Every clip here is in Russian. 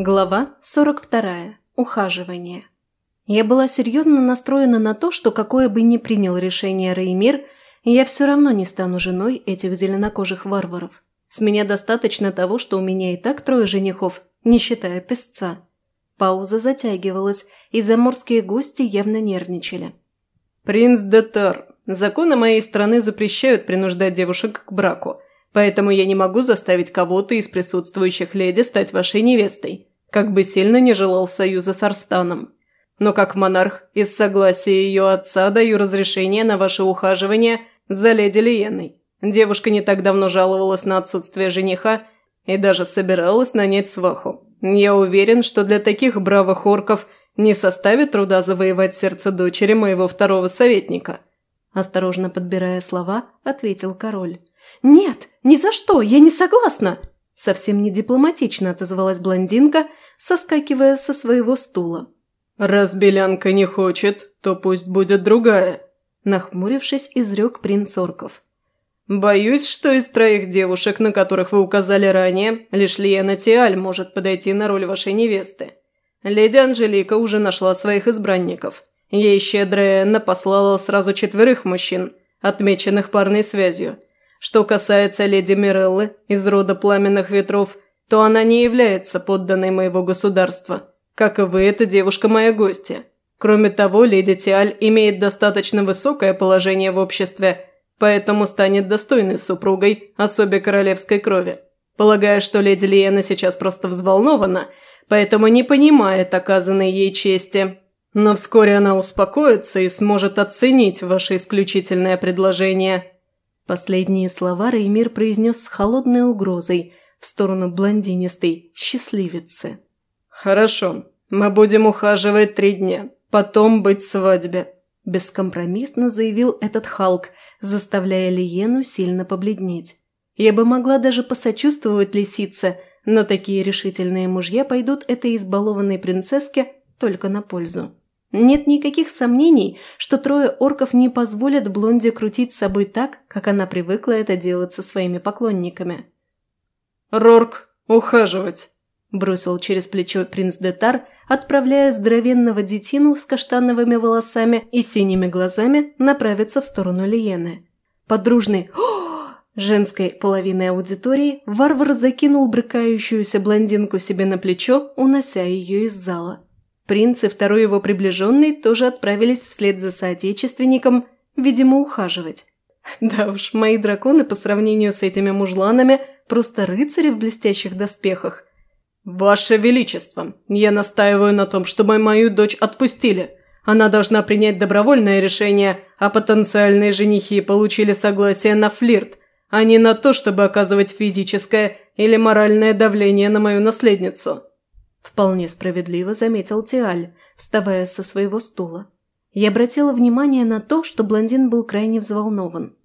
Глава 42. Ухаживание. Я была серьезно настроена на то, что какое бы ни принял решение Реймир, я все равно не стану женой этих зеленокожих варваров. С меня достаточно того, что у меня и так трое женихов, не считая песца. Пауза затягивалась, и заморские гости явно нервничали. «Принц Детар, законы моей страны запрещают принуждать девушек к браку, поэтому я не могу заставить кого-то из присутствующих леди стать вашей невестой как бы сильно не желал союза с Арстаном. Но как монарх, из согласия ее отца даю разрешение на ваше ухаживание за леди Лиеной. Девушка не так давно жаловалась на отсутствие жениха и даже собиралась нанять сваху. Я уверен, что для таких бравых орков не составит труда завоевать сердце дочери моего второго советника. Осторожно подбирая слова, ответил король. «Нет, ни за что, я не согласна!» Совсем не дипломатично отозвалась блондинка, соскакивая со своего стула. «Раз Белянка не хочет, то пусть будет другая», – нахмурившись, изрек принц Орков. «Боюсь, что из троих девушек, на которых вы указали ранее, лишь Лиена Тиаль может подойти на роль вашей невесты. Леди Анжелика уже нашла своих избранников. Ей щедрая Энна послала сразу четверых мужчин, отмеченных парной связью – что касается леди Миреллы из рода пламенных ветров, то она не является подданной моего государства. Как и вы, эта девушка моя гостья. Кроме того, леди Тиаль имеет достаточно высокое положение в обществе, поэтому станет достойной супругой особе королевской крови. Полагаю, что леди Лиена сейчас просто взволнована, поэтому не понимает оказанной ей чести. Но вскоре она успокоится и сможет оценить ваше исключительное предложение. Последние слова Реймир произнес с холодной угрозой в сторону блондинистой счастливицы. «Хорошо, мы будем ухаживать три дня, потом быть свадьбе», – бескомпромиссно заявил этот Халк, заставляя Лиену сильно побледнеть. Я бы могла даже посочувствовать лисице, но такие решительные мужья пойдут этой избалованной принцесске только на пользу. Нет никаких сомнений, что трое орков не позволят Блонде крутить с собой так, как она привыкла это делать со своими поклонниками. «Рорк, ухаживать!» – бросил через плечо принц Детар, отправляя здоровенного детину с каштановыми волосами и синими глазами направиться в сторону Лиены. Подружный женской половины аудитории варвар закинул брыкающуюся блондинку себе на плечо, унося ее из зала. Принц и второй его приближенный тоже отправились вслед за соотечественником, видимо, ухаживать. Да уж, мои драконы по сравнению с этими мужланами просто рыцари в блестящих доспехах. «Ваше Величество, я настаиваю на том, чтобы мою дочь отпустили. Она должна принять добровольное решение, а потенциальные женихи получили согласие на флирт, а не на то, чтобы оказывать физическое или моральное давление на мою наследницу». Вполне справедливо заметил Тиаль, вставая со своего стула. Я обратила внимание на то, что блондин был крайне взволнован.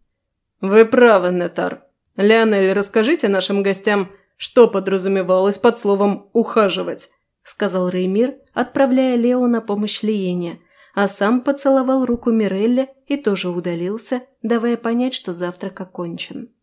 «Вы правы, Нетар. Леонель, расскажите нашим гостям, что подразумевалось под словом «ухаживать», – сказал Реймир, отправляя Лео на помощь Лиене, а сам поцеловал руку Мирелли и тоже удалился, давая понять, что завтрак окончен.